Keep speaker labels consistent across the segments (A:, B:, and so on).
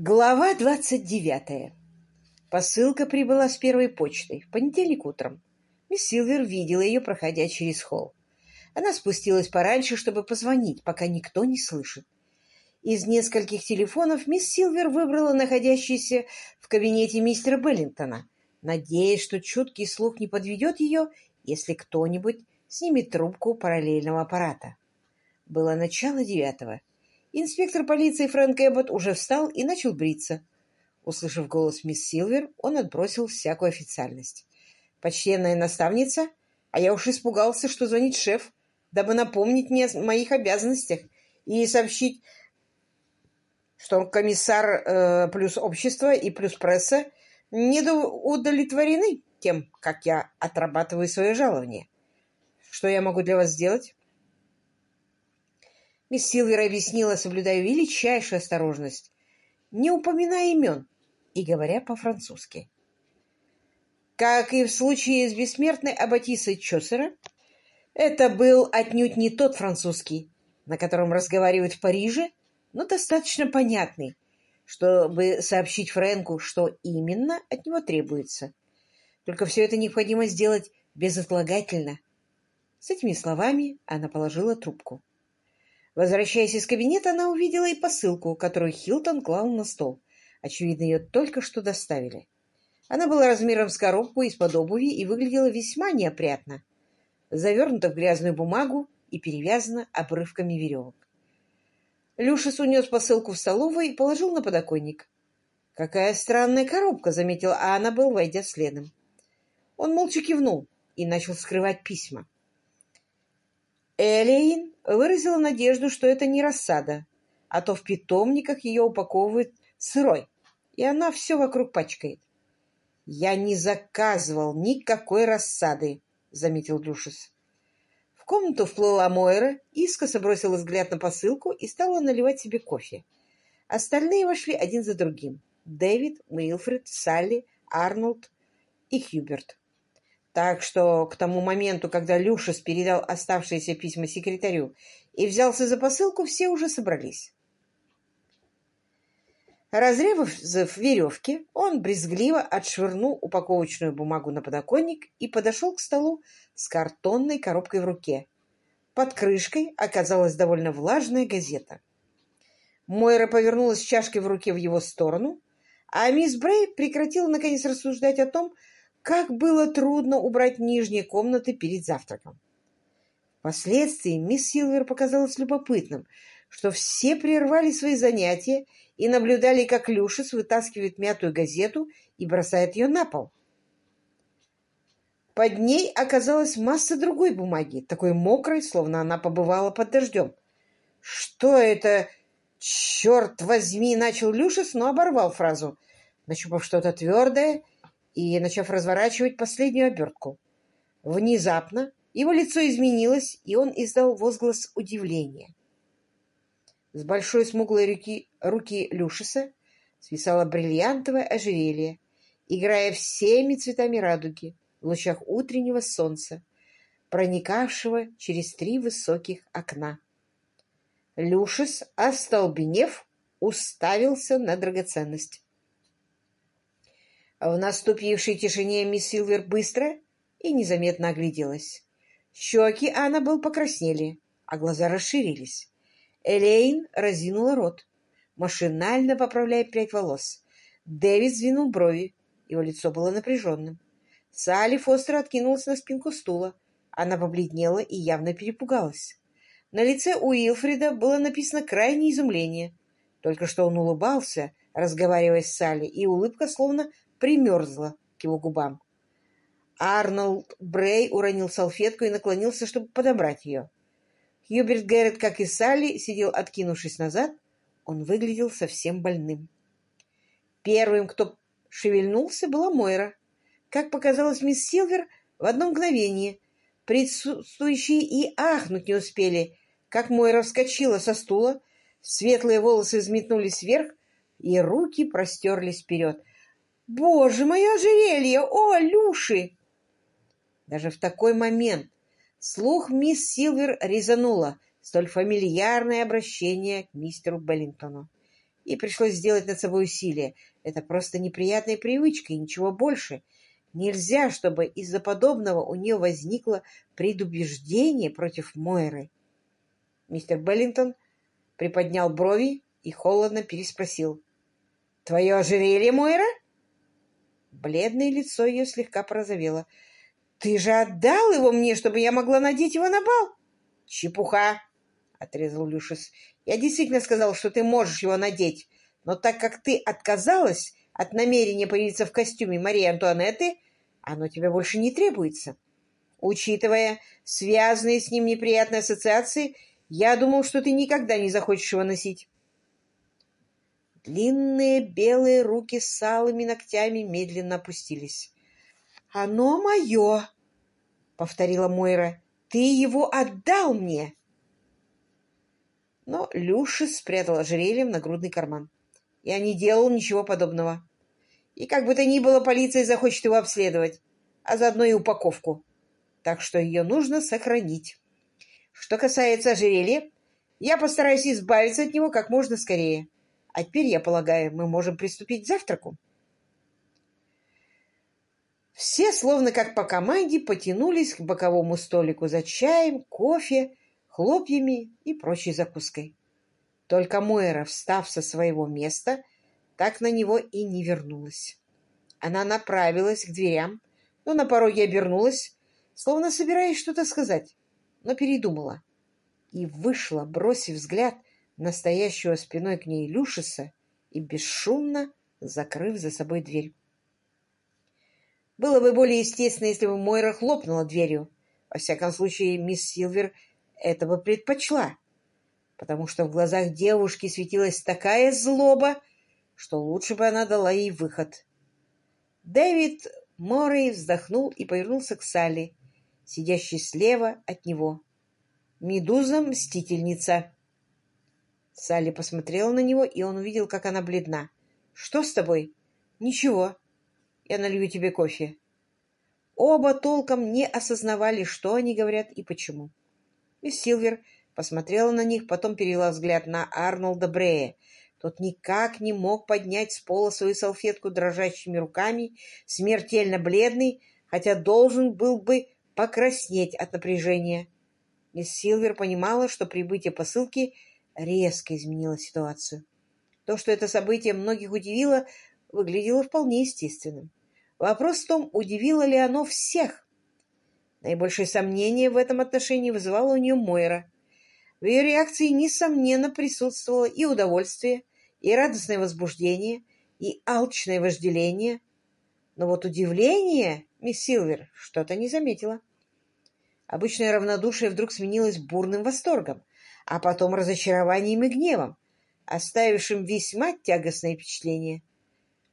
A: Глава двадцать девятая. Посылка прибыла с первой почтой в понедельник утром. Мисс Силвер видела ее, проходя через холл. Она спустилась пораньше, чтобы позвонить, пока никто не слышит. Из нескольких телефонов мисс Силвер выбрала находящийся в кабинете мистера Беллинтона, надеясь, что чуткий слух не подведет ее, если кто-нибудь снимет трубку параллельного аппарата. Было начало девятого. Инспектор полиции Фрэнк Эббот уже встал и начал бриться. Услышав голос мисс Силвер, он отбросил всякую официальность. «Почтенная наставница, а я уж испугался, что звонит шеф, дабы напомнить мне о моих обязанностях и сообщить, что комиссар э, плюс общество и плюс пресса не удовлетворены тем, как я отрабатываю свое жалование. Что я могу для вас сделать?» Мисс Силвер объяснила, соблюдая величайшую осторожность, не упоминая имен и говоря по-французски. Как и в случае с бессмертной Аббатисой Чосера, это был отнюдь не тот французский, на котором разговаривают в Париже, но достаточно понятный, чтобы сообщить Фрэнку, что именно от него требуется. Только все это необходимо сделать безотлагательно. С этими словами она положила трубку. Возвращаясь из кабинета, она увидела и посылку, которую Хилтон клал на стол. Очевидно, ее только что доставили. Она была размером с коробку из-под обуви и выглядела весьма неопрятно. Завернута в грязную бумагу и перевязана обрывками веревок. Люшис унес посылку в столовую и положил на подоконник. «Какая странная коробка!» — заметила Аннабелл, войдя следом. Он молча кивнул и начал скрывать письма. Элейн выразила надежду, что это не рассада, а то в питомниках ее упаковывают сырой, и она все вокруг пачкает. «Я не заказывал никакой рассады», — заметил Дюшес. В комнату вплыла Мойра, искоса бросила взгляд на посылку и стала наливать себе кофе. Остальные вошли один за другим. Дэвид, Уилфред, Салли, Арнольд и Хьюберт. Так что к тому моменту, когда Люшес передал оставшиеся письма секретарю и взялся за посылку, все уже собрались. Разрезав веревки, он брезгливо отшвырнул упаковочную бумагу на подоконник и подошел к столу с картонной коробкой в руке. Под крышкой оказалась довольно влажная газета. Мойра повернулась с чашкой в руке в его сторону, а мисс Брей прекратила наконец рассуждать о том, как было трудно убрать нижние комнаты перед завтраком. Впоследствии мисс Силвер показалось любопытным, что все прервали свои занятия и наблюдали, как Люшес вытаскивает мятую газету и бросает ее на пол. Под ней оказалась масса другой бумаги, такой мокрой, словно она побывала под дождем. «Что это? Черт возьми!» — начал Люшес, но оборвал фразу. Нащупав что-то твердое, и начав разворачивать последнюю обертку. Внезапно его лицо изменилось, и он издал возглас удивления. С большой смуглой руки, руки Люшиса свисало бриллиантовое ожерелье, играя всеми цветами радуги в лучах утреннего солнца, проникавшего через три высоких окна. Люшис, остолбенев, уставился на драгоценность. В наступившей тишине мисс Силвер быстро и незаметно огляделась. Щеки Аннабелл покраснели, а глаза расширились. Элейн разинула рот, машинально поправляя прядь волос. Дэвид сдвинул брови, его лицо было напряженным. Салли Фостер откинулась на спинку стула. Она побледнела и явно перепугалась. На лице Уилфрида было написано крайнее изумление. Только что он улыбался, разговаривая с Салли, и улыбка словно примерзла к его губам. Арнольд Брей уронил салфетку и наклонился, чтобы подобрать ее. Хьюберт Гэррет, как и Салли, сидел, откинувшись назад. Он выглядел совсем больным. Первым, кто шевельнулся, была Мойра. Как показалось мисс Силвер, в одно мгновение. Присутствующие и ахнуть не успели, как Мойра вскочила со стула, светлые волосы взметнулись вверх, и руки простерлись вперед. «Боже, мое ожерелье! О, Люши!» Даже в такой момент слух мисс Силвер резануло столь фамильярное обращение к мистеру Беллинтону. и пришлось сделать над собой усилие. Это просто неприятная привычка и ничего больше. Нельзя, чтобы из-за подобного у нее возникло предубеждение против Мойры. Мистер Беллингтон приподнял брови и холодно переспросил. — Твое ожерелье, Мойра? Бледное лицо ее слегка порозовело. — Ты же отдал его мне, чтобы я могла надеть его на бал? — Чепуха! — отрезал Люшис. — Я действительно сказал, что ты можешь его надеть, но так как ты отказалась от намерения появиться в костюме Марии Антуанетты, оно тебе больше не требуется. Учитывая связанные с ним неприятные ассоциации, я думал, что ты никогда не захочешь его носить. Длинные белые руки с алыми ногтями медленно опустились. — Оно мое! — повторила Мойра. — Ты его отдал мне! Но Люши спрятал ожерелье в нагрудный карман. Я не делал ничего подобного. И как бы то ни было, полиция захочет его обследовать, а заодно и упаковку. Так что ее нужно сохранить. Что касается ожерелья, я постараюсь избавиться от него как можно скорее. А теперь, я полагаю, мы можем приступить к завтраку. Все, словно как по команде, потянулись к боковому столику за чаем, кофе, хлопьями и прочей закуской. Только Мойра, встав со своего места, так на него и не вернулась. Она направилась к дверям, но на пороге обернулась, словно собираясь что-то сказать, но передумала и вышла, бросив взгляд настоящего спиной к ней Люшиса и бесшумно закрыв за собой дверь. Было бы более естественно, если бы Мойра хлопнула дверью. Во всяком случае, мисс Силвер этого предпочла потому что в глазах девушки светилась такая злоба, что лучше бы она дала ей выход. Дэвид Моррей вздохнул и повернулся к Салли, сидящей слева от него. «Медуза — мстительница!» Салли посмотрела на него, и он увидел, как она бледна. «Что с тобой?» «Ничего. Я налью тебе кофе». Оба толком не осознавали, что они говорят и почему. Мисс Силвер посмотрела на них, потом перевела взгляд на Арнольда Брея. Тот никак не мог поднять с пола свою салфетку дрожащими руками, смертельно бледный, хотя должен был бы покраснеть от напряжения. Мисс Силвер понимала, что прибытие посылки резко изменило ситуацию. То, что это событие многих удивило, выглядело вполне естественным. Вопрос в том, удивило ли оно всех. Наибольшее сомнение в этом отношении вызывало у нее Мойра. В ее реакции, несомненно, присутствовало и удовольствие, и радостное возбуждение, и алчное вожделение. Но вот удивление мисс Силвер что-то не заметила. Обычное равнодушие вдруг сменилось бурным восторгом, а потом разочарованием и гневом, оставившим весьма тягостное впечатление.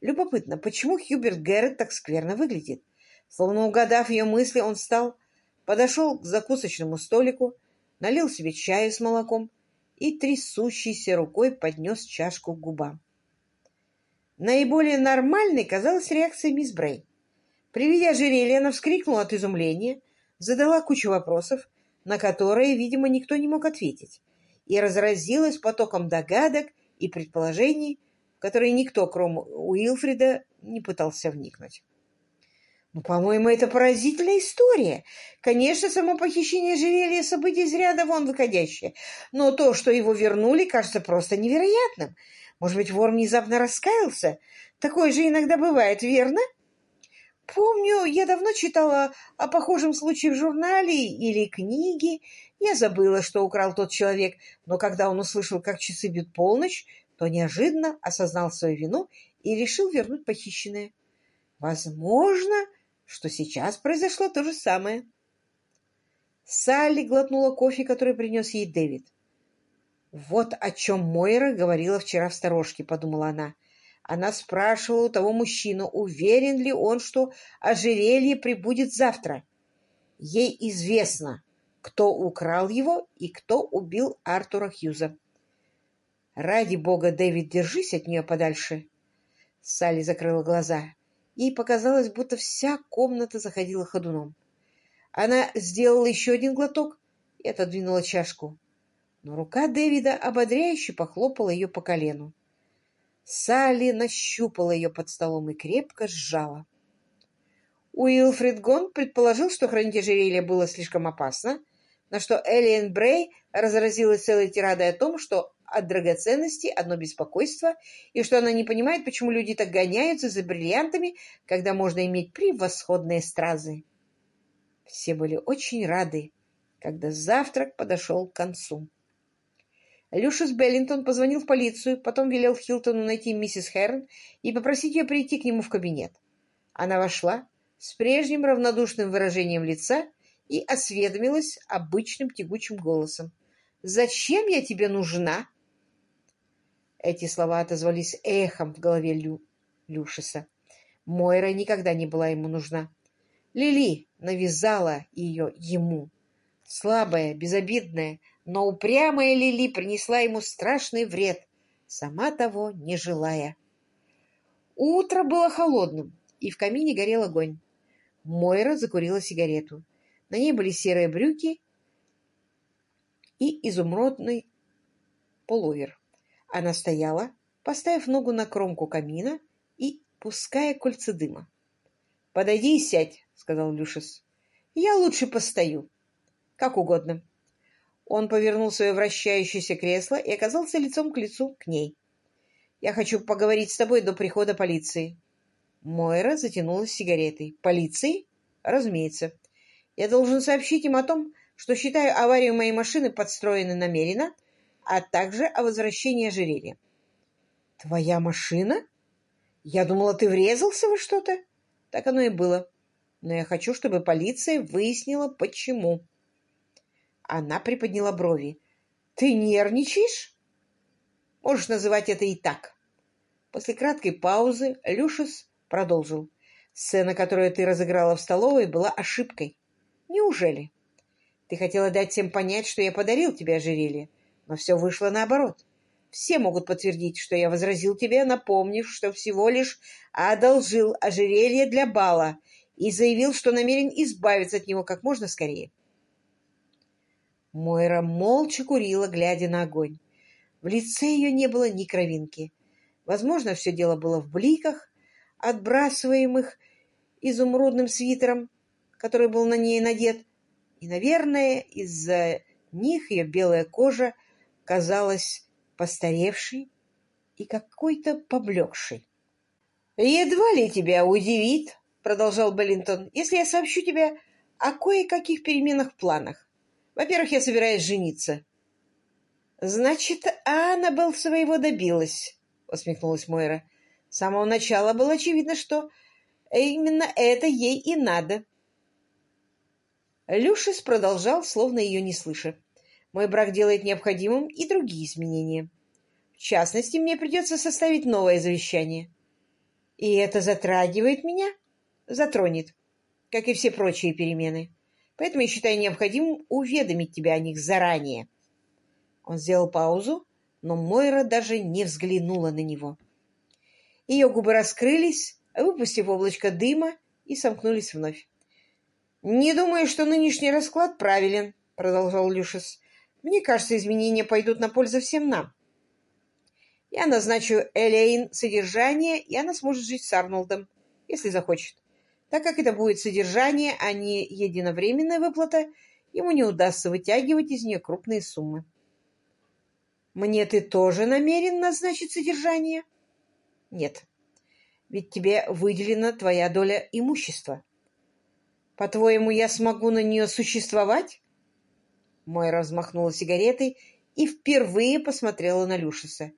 A: Любопытно, почему Хьюберт Гэррет так скверно выглядит? Словно угадав ее мысли, он встал, подошел к закусочному столику, налил себе чаю с молоком и трясущейся рукой поднес чашку к губам. Наиболее нормальной казалась реакция мисс Брей. При виде ожерелья она вскрикнула от изумления, задала кучу вопросов, на которые, видимо, никто не мог ответить, и разразилась потоком догадок и предположений, в которые никто, кроме Уилфрида, не пытался вникнуть. Ну, по-моему, это поразительная история. Конечно, само похищение ожерелья — событие из ряда вон выходящее. Но то, что его вернули, кажется просто невероятным. Может быть, вор внезапно раскаялся? Такое же иногда бывает, верно? Помню, я давно читала о похожем случае в журнале или книге. Я забыла, что украл тот человек, но когда он услышал, как часы бьют полночь, то неожиданно осознал свою вину и решил вернуть похищенное. Возможно, что сейчас произошло то же самое. Салли глотнула кофе, который принес ей Дэвид. «Вот о чем Мойра говорила вчера в сторожке», — подумала она. Она спрашивала у того мужчину, уверен ли он, что ожерелье прибудет завтра. Ей известно, кто украл его и кто убил Артура Хьюза. «Ради бога, Дэвид, держись от нее подальше!» Салли закрыла глаза. Ей показалось, будто вся комната заходила ходуном. Она сделала еще один глоток и отодвинула чашку. Но рука Дэвида ободряюще похлопала ее по колену. Салли нащупала ее под столом и крепко сжала. Уилфрид Гон предположил, что хранить ожерелье было слишком опасно, на что Элиен Брей разразилась целой тирадой о том, что от драгоценностей одно беспокойство, и что она не понимает, почему люди так гоняются за бриллиантами, когда можно иметь превосходные стразы. Все были очень рады, когда завтрак подошел к концу. Люшис Беллинтон позвонил в полицию, потом велел Хилтону найти миссис Херн и попросить ее прийти к нему в кабинет. Она вошла с прежним равнодушным выражением лица и осведомилась обычным тягучим голосом. «Зачем я тебе нужна?» Эти слова отозвались эхом в голове Лю... Люшиса. Мойра никогда не была ему нужна. Лили навязала ее ему. Слабая, безобидная, но упрямая Лили принесла ему страшный вред, сама того не желая. Утро было холодным, и в камине горел огонь. Мойра закурила сигарету. На ней были серые брюки и изумрудный полувер. Она стояла, поставив ногу на кромку камина и пуская кольца дыма. — Подойди и сядь, — сказал Люшес. — Я лучше постою. — Как угодно. Он повернул свое вращающееся кресло и оказался лицом к лицу к ней. — Я хочу поговорить с тобой до прихода полиции. Мойра затянулась сигаретой. — Полиции? — Разумеется. Я должен сообщить им о том, что считаю аварию моей машины подстроенной намеренно, а также о возвращении ожерелья. — Твоя машина? Я думала, ты врезался во что-то. Так оно и было. Но я хочу, чтобы полиция выяснила, почему. Она приподняла брови. — Ты нервничаешь? — Можешь называть это и так. После краткой паузы Люшес продолжил. — Сцена, которую ты разыграла в столовой, была ошибкой. — Неужели? Ты хотела дать всем понять, что я подарил тебе ожерелье, но все вышло наоборот. Все могут подтвердить, что я возразил тебе, напомнив, что всего лишь одолжил ожерелье для бала и заявил, что намерен избавиться от него как можно скорее. Мойра молча курила, глядя на огонь. В лице ее не было ни кровинки. Возможно, все дело было в бликах, отбрасываемых изумрудным свитером, который был на ней надет, и, наверное, из-за них ее белая кожа казалась постаревшей и какой-то поблекшей. «Едва ли тебя удивит, — продолжал Беллинтон, — если я сообщу тебе о кое-каких переменах в планах. Во-первых, я собираюсь жениться». «Значит, Аннабелл своего добилась», — усмехнулась Мойра. «С самого начала было очевидно, что именно это ей и надо». Люшис продолжал, словно ее не слыша. Мой брак делает необходимым и другие изменения. В частности, мне придется составить новое завещание. И это затрагивает меня? Затронет, как и все прочие перемены. Поэтому я считаю необходимым уведомить тебя о них заранее. Он сделал паузу, но Мойра даже не взглянула на него. Ее губы раскрылись, выпустив облачко дыма, и сомкнулись вновь. «Не думаю, что нынешний расклад правилен», — продолжал Люшес. Мне кажется, изменения пойдут на пользу всем нам. Я назначу Элейн содержание, и она сможет жить с Арнолдом, если захочет. Так как это будет содержание, а не единовременная выплата, ему не удастся вытягивать из нее крупные суммы. Мне ты тоже намерен назначить содержание? Нет. Ведь тебе выделена твоя доля имущества. По-твоему, я смогу на нее существовать? Мойра взмахнула сигаретой и впервые посмотрела на Люшиса.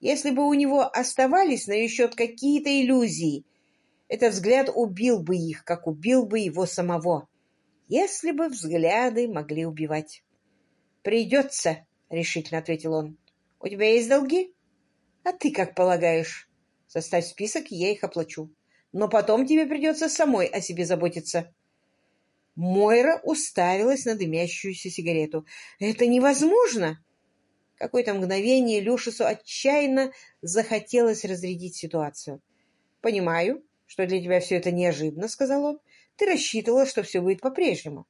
A: Если бы у него оставались на ее счет какие-то иллюзии, этот взгляд убил бы их, как убил бы его самого, если бы взгляды могли убивать. «Придется», — решительно ответил он. «У тебя есть долги?» «А ты как полагаешь?» «Составь список, я их оплачу. Но потом тебе придется самой о себе заботиться». Мойра уставилась на дымящуюся сигарету. «Это невозможно!» Какое-то мгновение Люшису отчаянно захотелось разрядить ситуацию. «Понимаю, что для тебя все это неожиданно», — сказал он. «Ты рассчитывала, что все будет по-прежнему.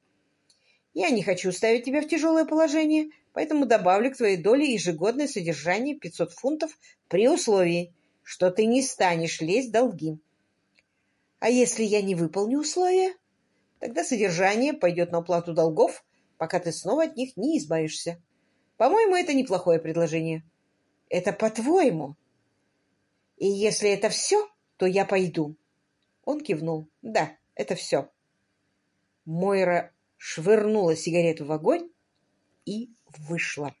A: Я не хочу ставить тебя в тяжелое положение, поэтому добавлю к твоей доле ежегодное содержание 500 фунтов при условии, что ты не станешь лезть долги. А если я не выполню условия, тогда содержание пойдет на уплату долгов, пока ты снова от них не избавишься. По-моему, это неплохое предложение. Это по-твоему? И если это все, то я пойду. Он кивнул. Да, это все. Мойра швырнула сигарету в огонь и вышла.